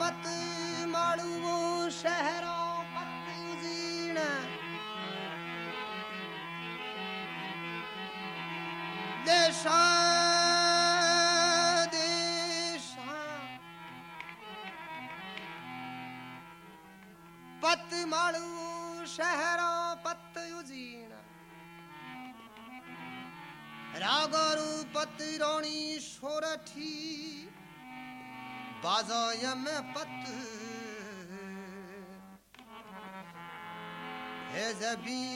पत माड़ूओ शहरों पत उजीण देशा देशा पत माड़ूओ शहरों पत उजीण रागरू पत रोणी Sorathi bazoyam pat ezabim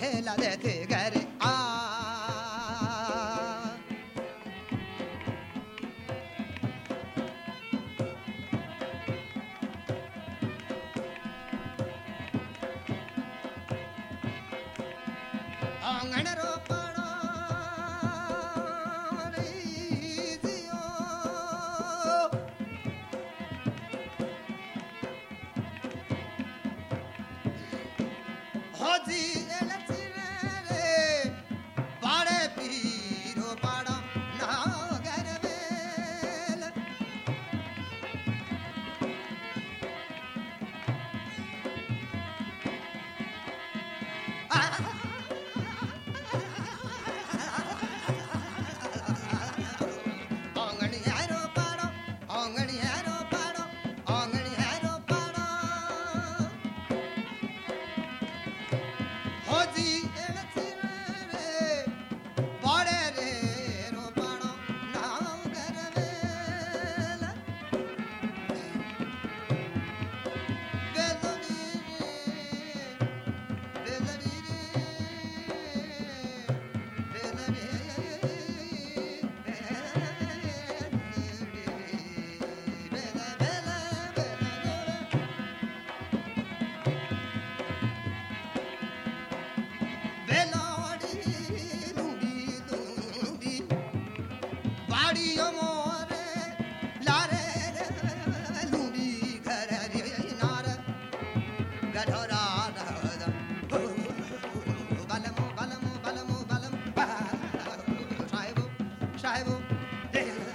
helal edin. Scheibe. Hey.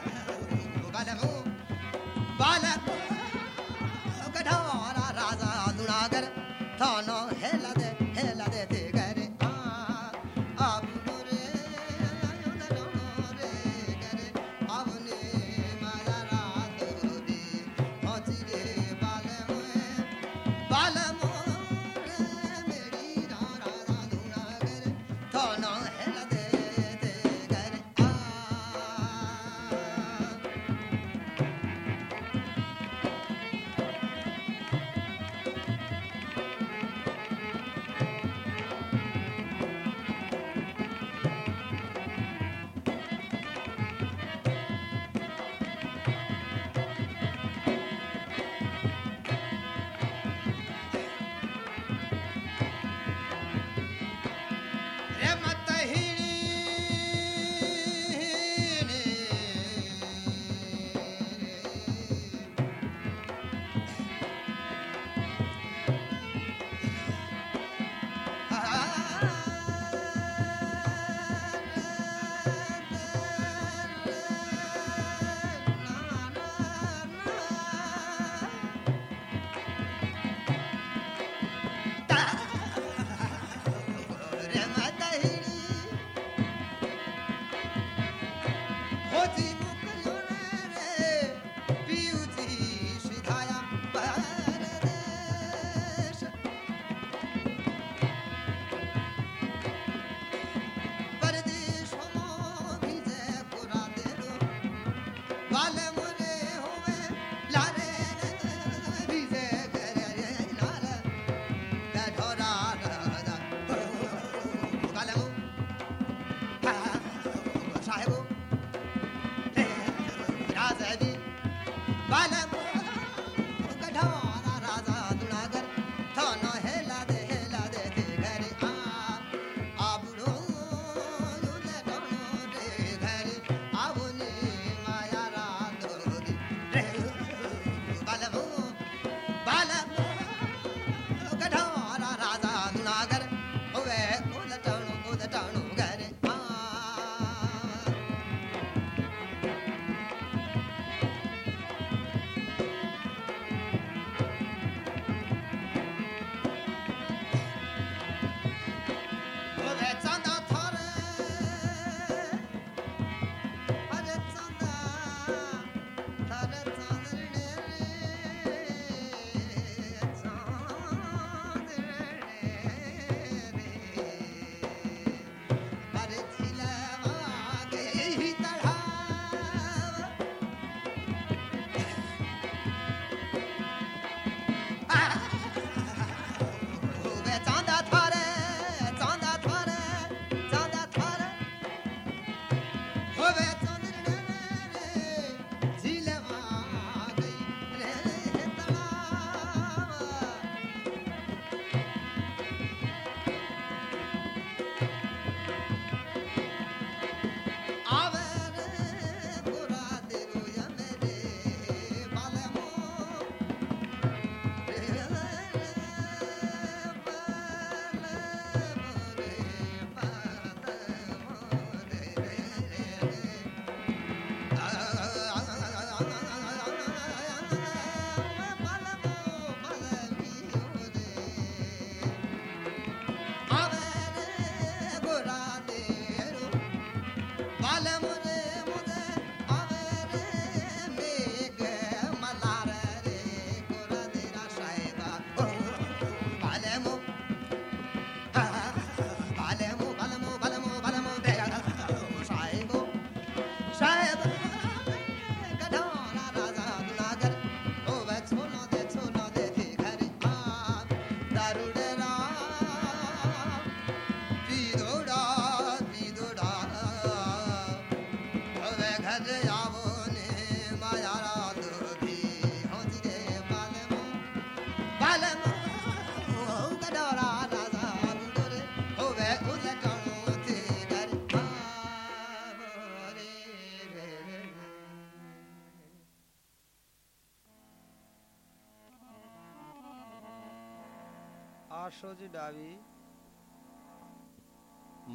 આશોજી ડાવી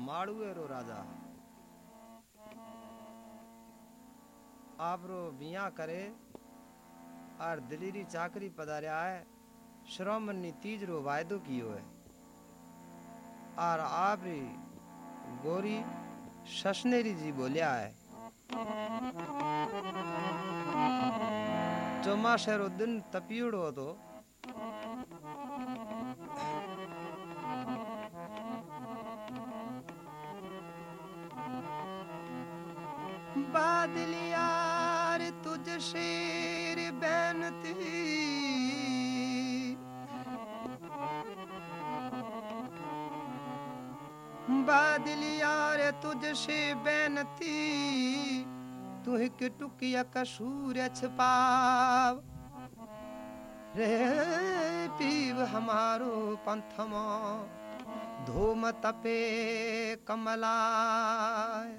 માળુએરો રાજા आपरो बिया करे और दिलीरी चाकरी पधारिया है श्रमनी तीज रो वायदो कियो है और आप री गोरी शशनेरी जी बोलिया है चौमासे रो दिन तपियोड़ो तो बादलियार तुझ शेर बैनती। बादलियार तुझ से बैनती। तू एक टुकिया कसूर छपाव रे पीव हमारो पंथमो। धूम तपे कमलाय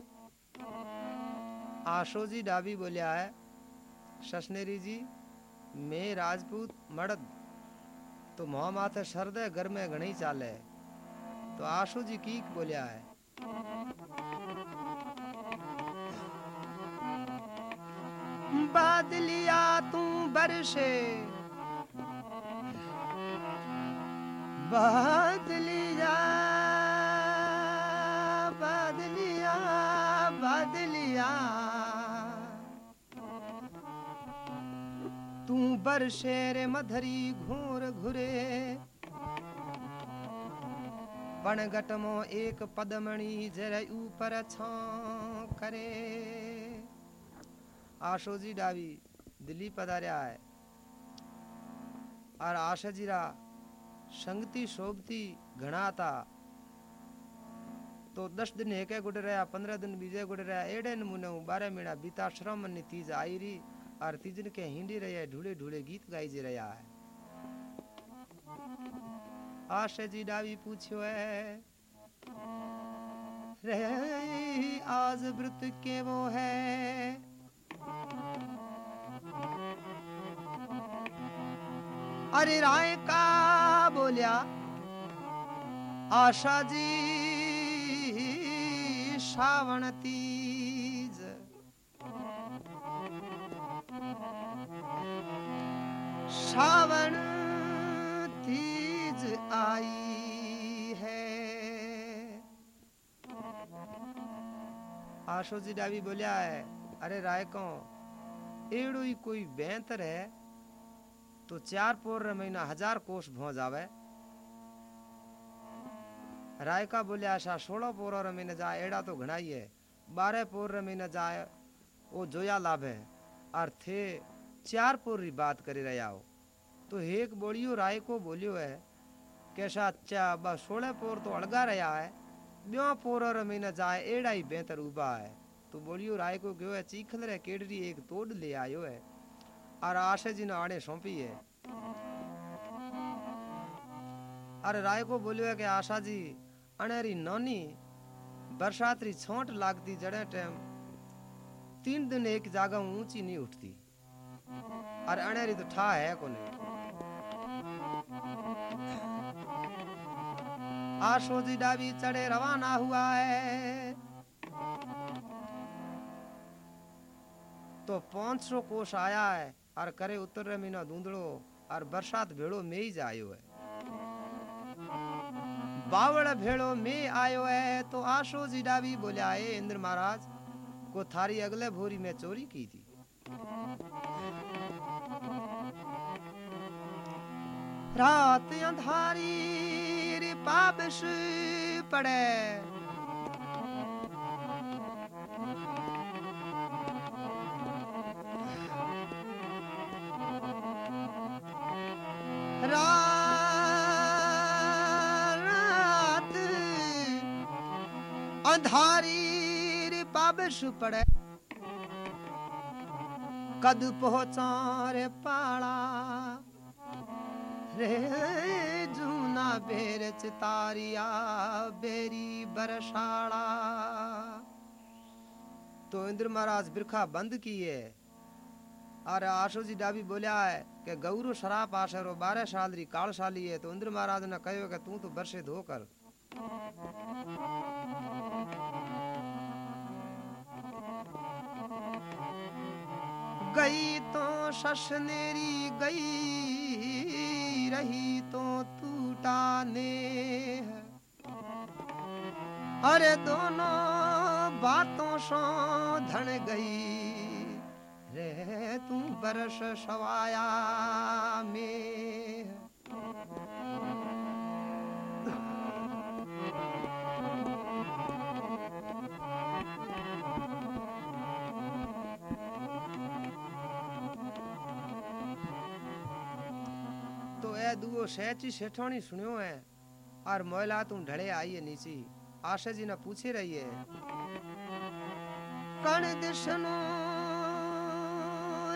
आशो जी डाबी बोलिया है, शशनेरी जी, मैं राजपूत मर्द तो मोह माथे शरद घर में घणी चाले तो आशो जी की बोलिया है। बादलिया तू बरसे, बादलिया बादलिया बादलिया। तू बरसे रे मधरी घूर घुरे। वणगटमो एक पदमणि जरे ऊपर छा करे। आशोजी डावी, दिल्ली पधार्या है। और आशाजीरा संगति शोभती घना था। तो दस दिन एक गुड रहा, पंद्रह दिन बीजे गुड रहा, एड़े नमूने बारह महीना बीता श्रम ने तीज आई रही और तीजन के हिंडी रहे, ढूले ढूले गीत गाई जे रहा है। आशा जी डावी पूछो है रे आज व्रत के वो है? अरे राय का बोलिया, आशा जी, श्रावण श्रावण तीज आई है। आशो जी डावी बोलिया है, अरे राय को एड़ो ही कोई बेहतर है तो चार पोर महीना हज़ार कोष भो जावे। राय का बोले आशा सोलह पोर महीने जाए एड़ा तो घना ही। है बारह पोर महीने जाए वो जोया लाभ है और थे चार पोर री बात करी रहा हो तो एक बोलियो राय को बोलियो है, कैसा अच्छा बस सोलह पोर तो अड़गा रहा है ब्यो पोर महीने जाए, एड़ा ही बेहतर उबा है। तो बोलियो राय को क्यों है चीखल रे केडरी एक तोड़ ले आयो है और आशा जी ने आड़े सौंपी है। अरे राय को बोलियो है कि, आशा जी अनेरी नौनी बरसात री छोट लागती जड़े टाइम तीन दिन एक जगह ऊँची नहीं उठती और अनेरी तो ठा है कोने। आशो जी डाबी चढ़े रवाना हुआ है। तो पाँच सौ कोष आया है, और करे उत्तर मीना धूंधड़ो और बरसात भेड़ो में ही जायो है। बावड़ भेड़ो में आयो है तो आशो जी डावी बोलिया है इंद्र महाराज, को थारी अगले भोरी में चोरी की थी? रात अंधारी पाबश पड़े। रात अंधारी पाबश पड़े। कद पहुँचा रे पाड़ा। रे जूना बेर चितारिया बेरी बरसाड़ा। तो इंद्र महाराज बिरखा बंद किए। और आशो जी डाबी बोलिया है कि गौरू शराब आशरो, बारह साल री कालशाली है। तो इंद्र महाराज ने कहो कि तू तो बरसे धोकर गई तो शशनेरी गई रही तो टूटा ने अरे दोनों बातों सो धन गई। रे तू बरस सवाया में ए दुओ सहची सेठोनी सुनियो है और मोयला तू ढले आई है नीची आशा जी ने पूछे रही है कण दिशनो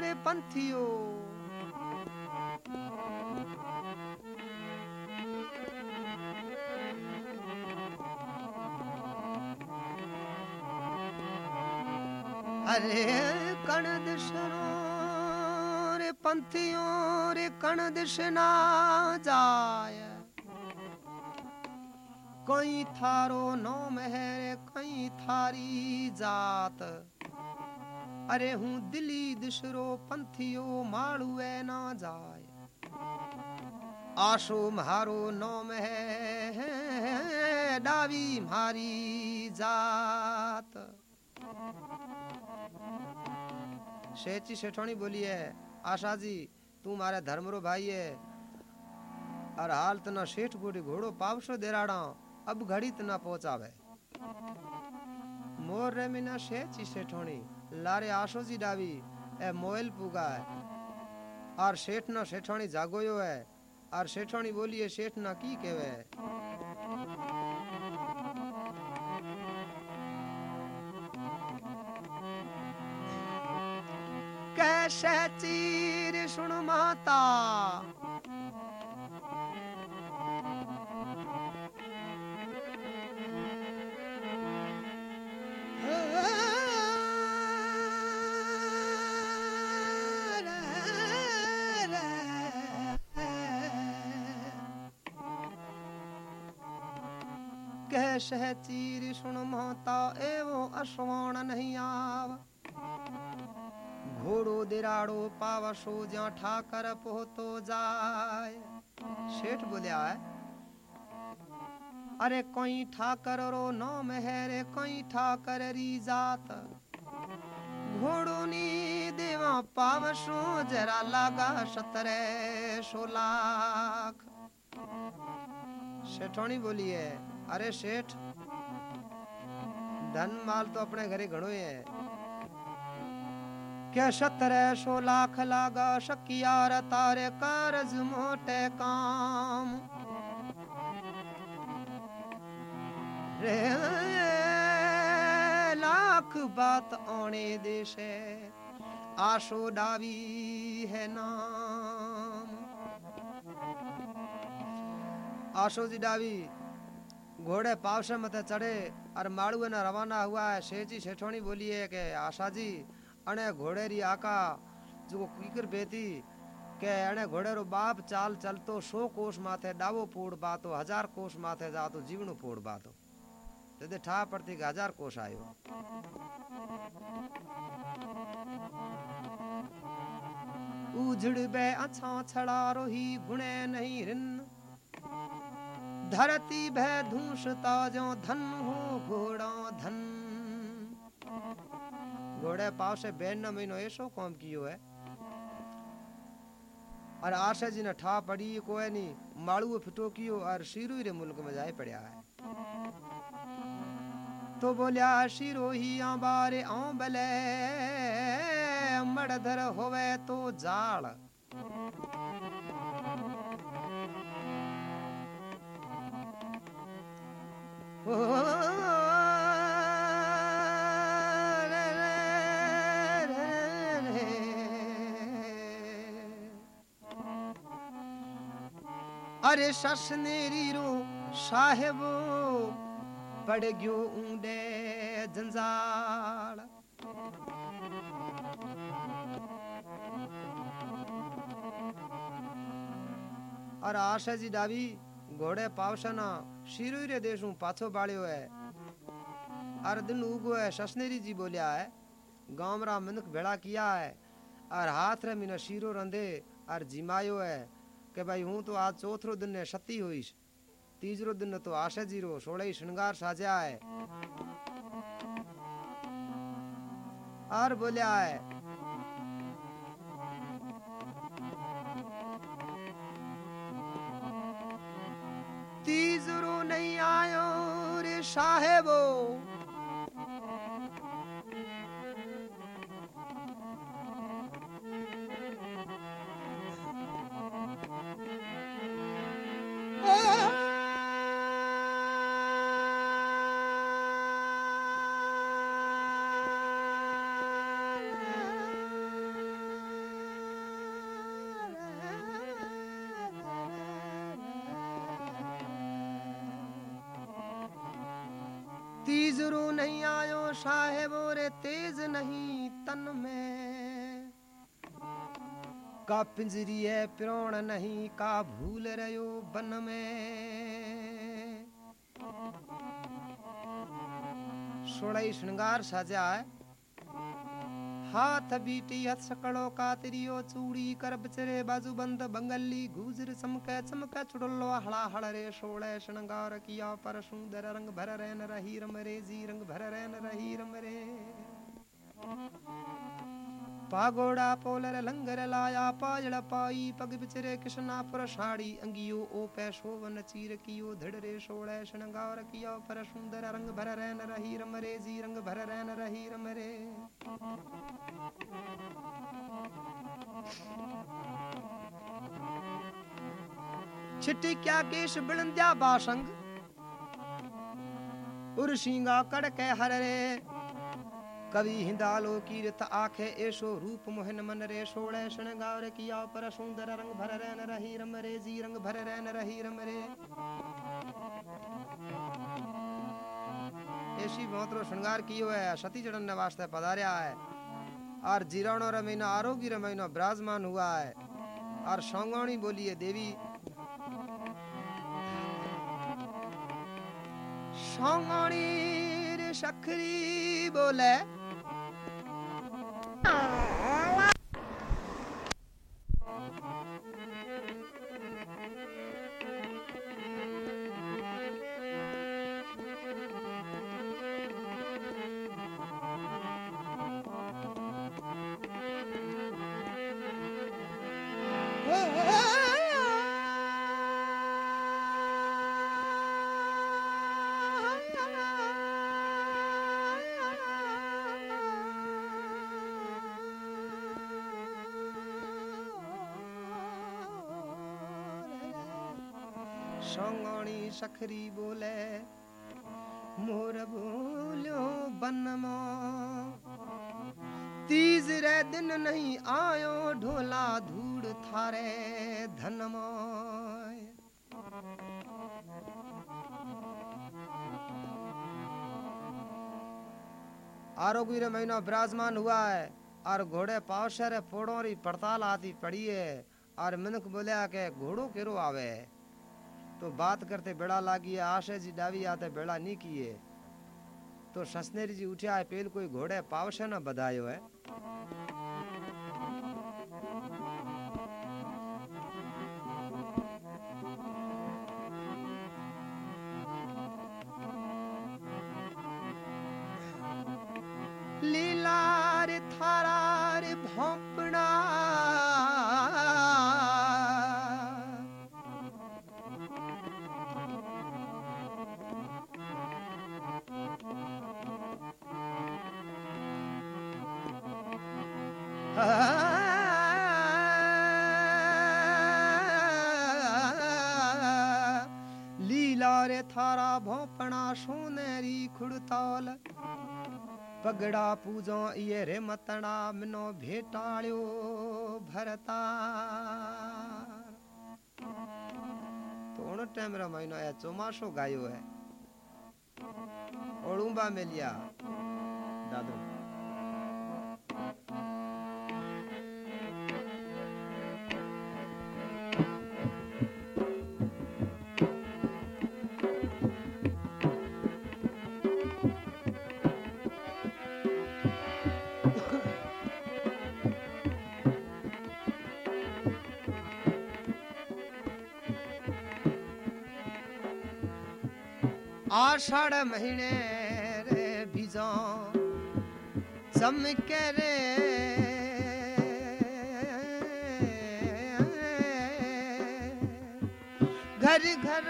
रे पंथियो अरे कण दिशनो पंथियो रे कण दिश ना जाय। कई थारो नाम है रे कई थारी जात। अरे हूँ दिली दिशरो, पंथियो माड़ुए ना जाय। आशो म्हारो नाम है डावी म्हारी जात। शेची शेठोनी बोली है आशा जी, तू मारे धर्म रो भाई है। और हाल तना शेठ गोड़ी घोड़ो पावसो देराड़ा, अब घड़ी तना पहुंचावे। मोर रे मिना शेची शेठोनी लारे आशो जी डावी, ए मोयल पुगा है और शेठ ना शेठोनी जागोयो है और शेठोनी बोली है शेठ ना की केवे? कैसे चीर सुन माता कैसे चीर सुन माता एवो अश्वान नहीं आवा घोड़ो दिराड़ो पावसो ज्या ठाकर पोतो जाय सेठ बोलिया अरे कोई ठाकर रो नाम है रे कोई ठाकर री जात। घोड़ो नी देवा पावसो जरा लागा सतरे सो लाख। सेठोनी बोली है अरे सेठ, धन माल तो अपने घरे घणो है। क्या सो लाख लागा शकियार तारे, कारज मोटे काम। रे, लाख बात आने देशे, आशो डावी है नाम। आशो जी डावी, घोड़े पावसे मथे चढ़े और माड़ू ने रवाना हुआ है शेची शेठोनी बोली है कि आशा जी अने घोड़े री आका जो कीकर बेती के अने घोड़े रो बाप चाल चलतो सौ कोष माथे डावो पोड़ बातो, हज़ार कोष माथे जातो जीवनो पोड़ बातो। ते ठा पड़ती के हज़ार कोष आयो। उजड़ बे अच्छा छड़ा रोही गुणे नहीं रिन। धरती भय धूसता जो धन हो घोड़ा धन। घोड़े पाव से बैन न महीनो ऐसो काम कियो है। और आशा जी ने ठा पड़ी कोई नहीं माड़ू फिटो कियो, और शीरू रे मुल्क में जाए पड़ा है। तो बोलिया, शीरो ही आबारे आं बले मड़धर होवे तो जाल। अरे ससनेरी रो साहेबो, पड़ गयो ऊंडे जंजाल। और आशा जी डावी, घोड़े पावसना शिरू रे देशू पाछो बाड़ियो है। और दिन उगो है ससनेरी जी बोलिया है, गाँव रा मनक भेड़ा किया है और हाथ रे मीना शीरो रंधे और जिमायो है। કે ભાઈ હું તો આ ચોથરો દિન ને સતી હોઈશ तीसरो दिन तो आशा जीरो सोलह ही श्रृंगार साजा है और बोलिया है तीसरो नहीं आयो रे साहेबो का पिंजरी है प्रोण नहीं का भूल रहो बन में। सोलह श्रृंगार साजा है। हाथ बीटी हथ सकड़ो कातरियो चूड़ी कर बचरे बाजू बंद बंगली गुजर चमके चमके चुड़लो हड़ा हड़ रे सोले श्रृंगार किया पर सुंदर रंग भर रैन रही रम रे जी रंग भर रैन रही रम रे पागोड़ा पोलर लंगर लाया, पाजड़ पाई, पग बिचरे कृष्णापुर साड़ी अंगियो ओ पैसो वन चीर कियो धड़ सोड़े श्रृंगार कियो, पर सुंदर रंग भर रैन रही रम रे जी रंग भर रैन रही रम रे छिट्टी क्या केश बिलंद्या बासंग? उर्शिंगा कड़के हर रे। कवि हिंदालो कीर्त आखे ऐसो रूप मोहन मन रे सोड़े श्रृंगार किया, पर सुंदर रंग भर रैन रही रम रे, जी रंग भर रैन रही रम रे। ऐसी बहुत रो श्रृंगार कियो है सती चढ़न ने वास्ते पधारिया है। और जीराणो रे महीना, आरोग्य रे महीना विराजमान हुआ है। और सौंगाणी बोली है देवी। सौंगाणी सखरी बोले Oh, सोंगणी सखरी बोले, मोर बोलो बनमो। तीज रे दिन नहीं आयो ढोला धूड़ थारे धनमोय आरोग्य रे महीना विराजमान हुआ है और घोड़े पावशर फोड़ोरी पड़ताल आती पड़ी है और मिनक बोलिया के घोड़ो केरो आवे तो बात करते बेड़ा लागी आशे जी डावी आते बेड़ा नहीं किए। तो ससनेरी जी उठा है पेल कोई घोड़े पावशे न बधायो है। लीला रे थारा खुड़ताल पगड़ा पूजो ये रे मतड़ा मिनो भेटाड़ियो भरता। तो टाइम रा महीनो है चौमासो गायो है। ओड़ूबा मेलिया। दादू। आषाढ़ महीने रे बीजो चमके रे। घर घर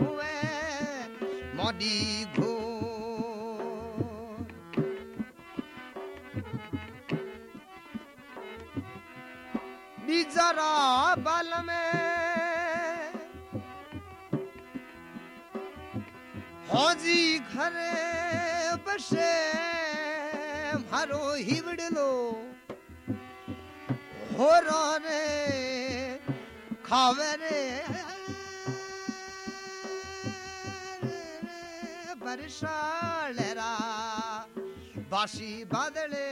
हुए मोदी जरा बल में हौजी घरे बसे मारो हिवड़लो हो रे खावे रे बरसालेरा बाशी बादले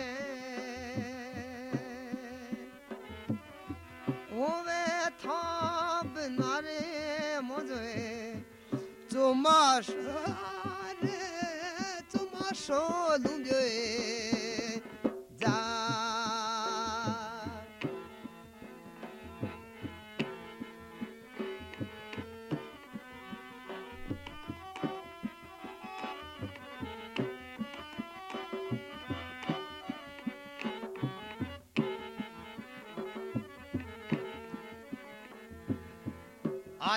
오베 탑나레 모조에 조마샤레 조마쇼 룽겨에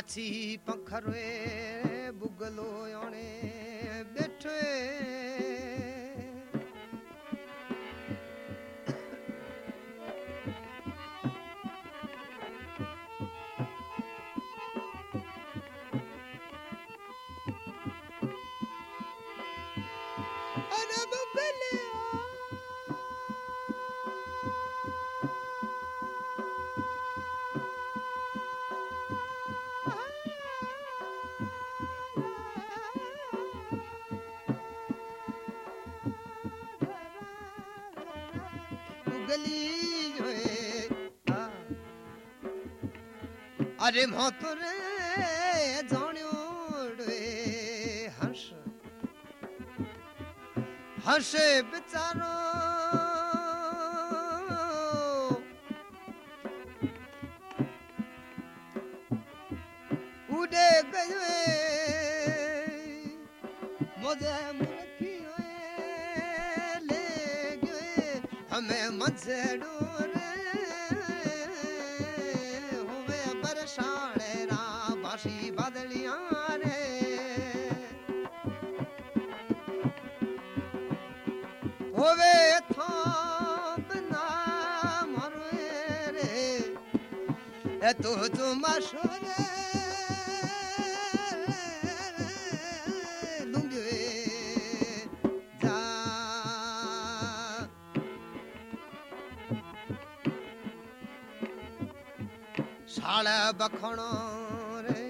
માછી પંખરે બુગલો અણે બેઠે મારે મોતરે જાણ્યું હસ હશે બિચારો ઉડે ગયે મોજે મુરખી લે ગયે હમે મજડું ए तो तुम मशोरे लुंगे जा साड़ा बखणो रे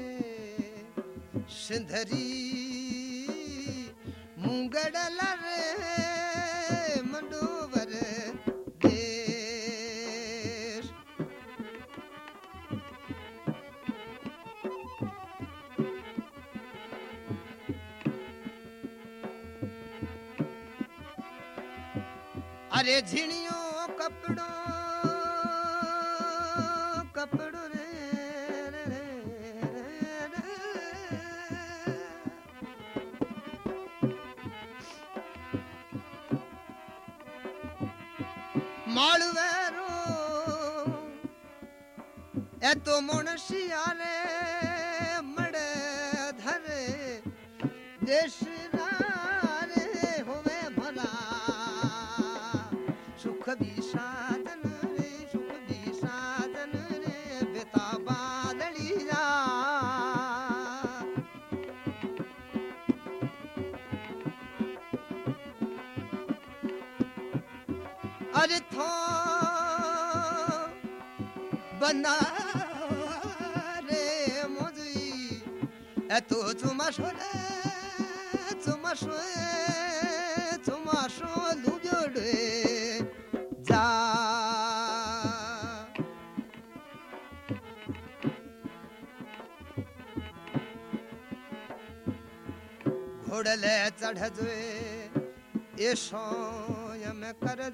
मालवेरो ए तो मुनशिया रे घोड़ले चढ़ जोए ये सोयम कर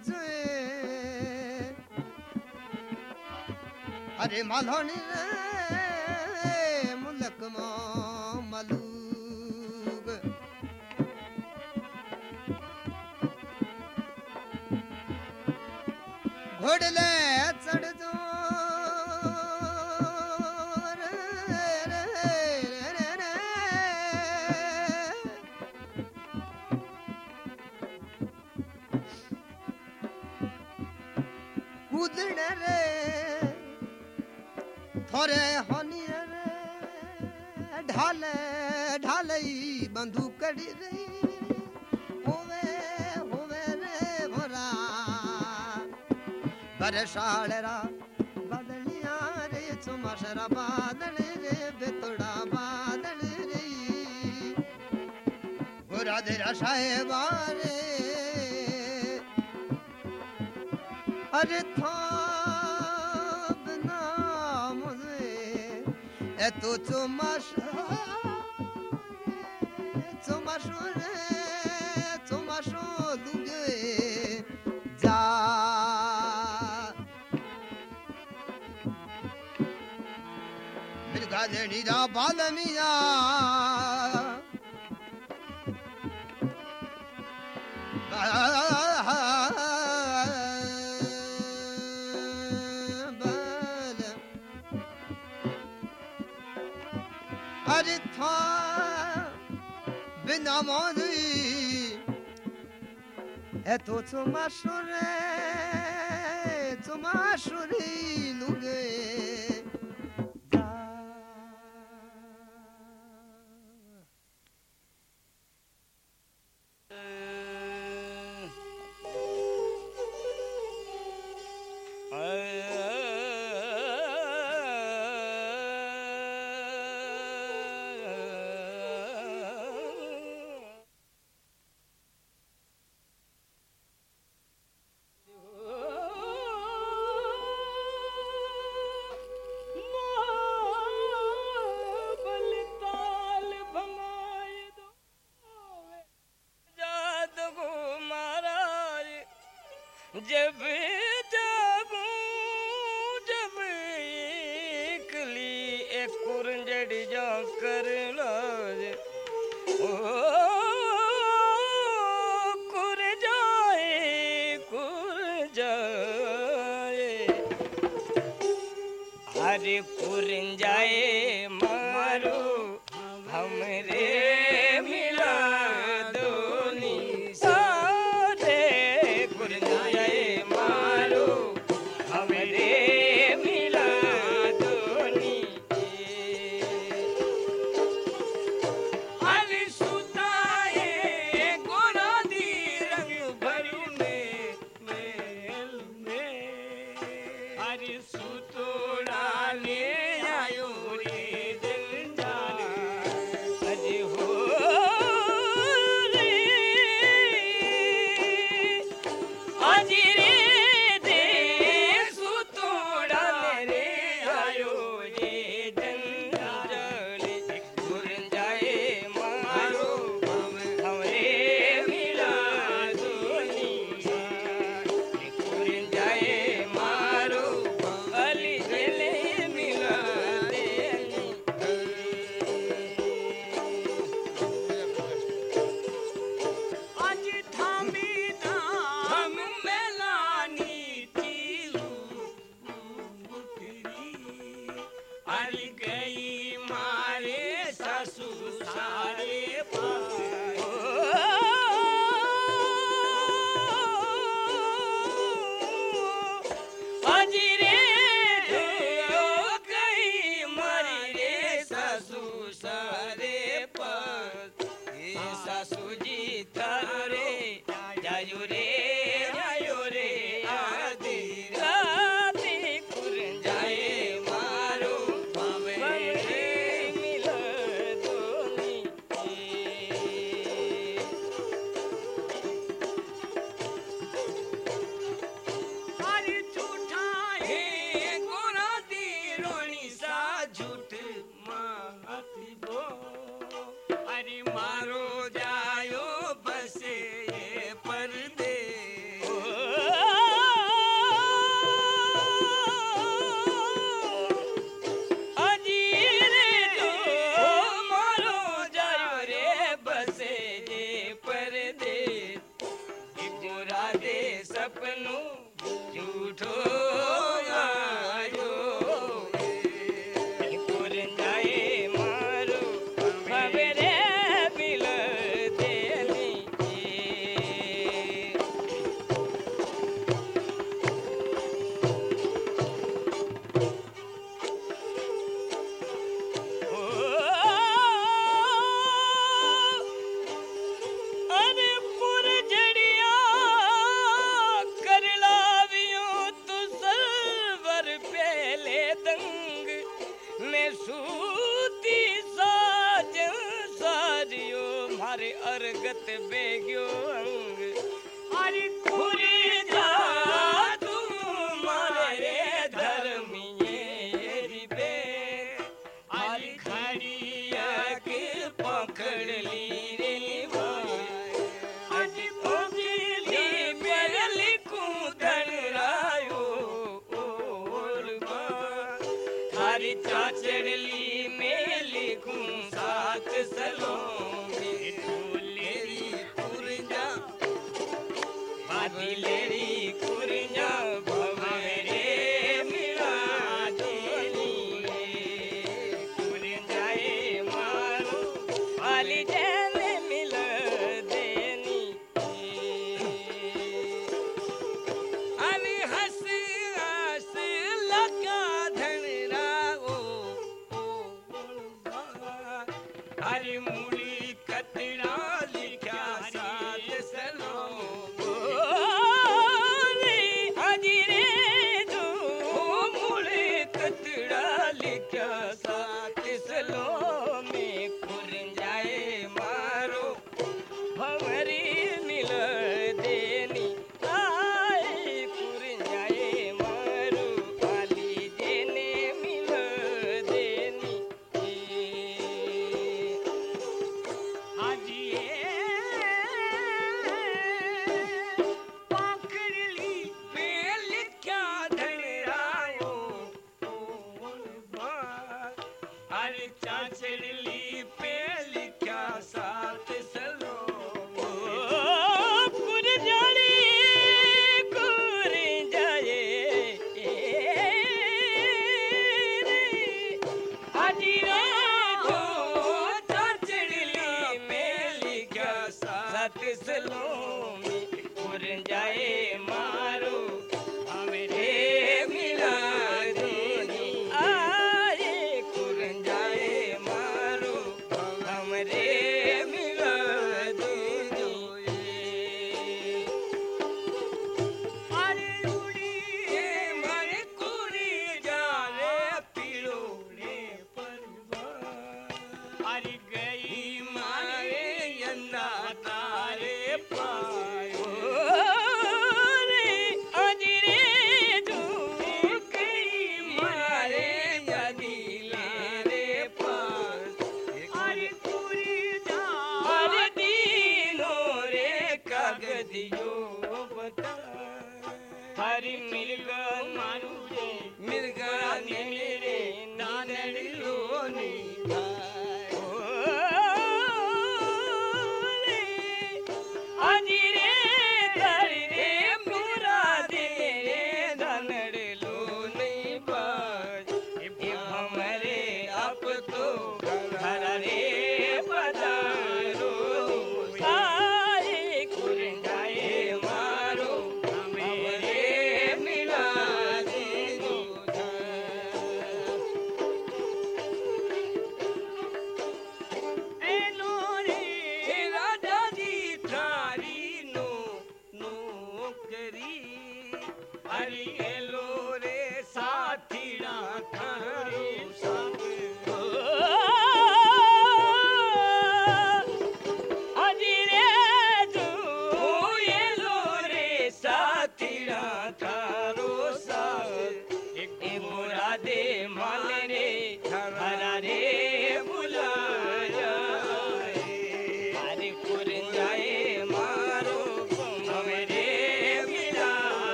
ए तो चुमाशुरे चुमाशुरी लुगे no, you too.